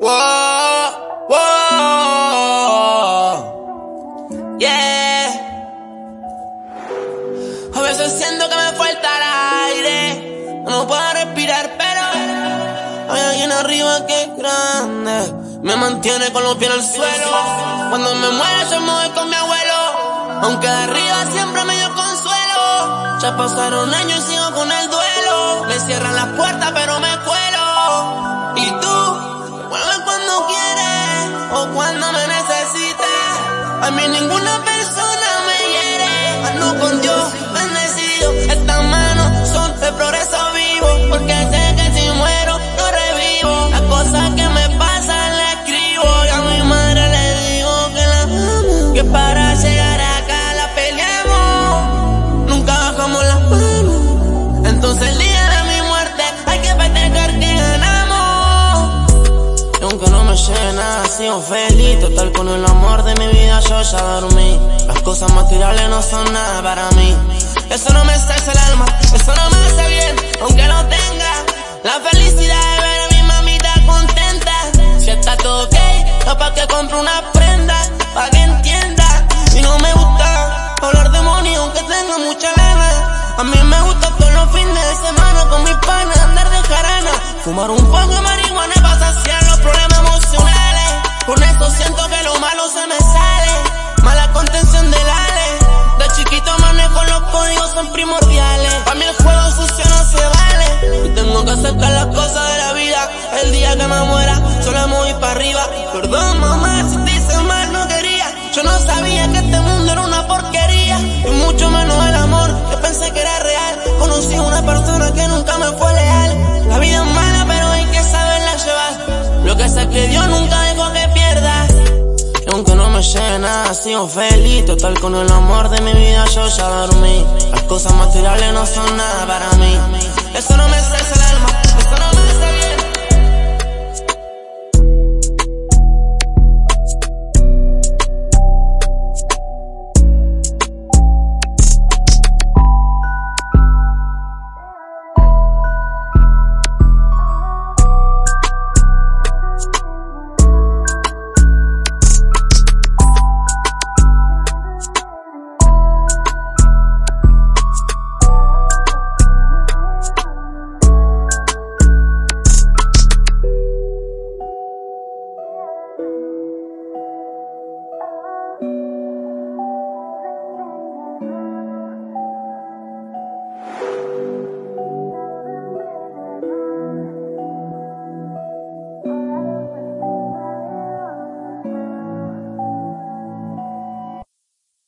Wow, wow, yeah. A veces siento que me falta el aire, no puedo respirar, pero hay alguien arriba que grande. Me mantiene con los pies en el suelo. Cuando me muero, se mueve con mi abuelo. Aunque de arriba siempre me dio consuelo. Ya pasaron años y sigo con el duelo. Me cierran las puertas, pero cuando me necesites. A mí ninguna persona me hiere. Ando con Dios feliz. Total con el amor de mi vida yo ya dormí. Las cosas materiales no son nada para mí. Eso no me salsa el alma, eso no me hace bien, aunque no tenga la felicidad de ver a mi mamita contenta. Si está todo ok, capaz que compro una prenda, pa' que entienda. Y no me gusta hablar de aunque tenga mucha lana. A mí me gusta todos los fines de semana con mis panas andar de jarana. Fumar un poco de me muera, solo me voy para arriba. Perdón, mamá, si te hice mal, no quería. Yo no sabía que este mundo era una porquería. Y mucho menos el amor, que pensé que era real. Conocí a una persona que nunca me fue leal. La vida es mala, pero hay que saberla llevar. Lo que sé que Dios nunca dejó que pierda. Y aunque no me llegue nada, sigo feliz. Total con el amor de mi vida yo ya dormí. Las cosas materiales no son nada para mí. Eso no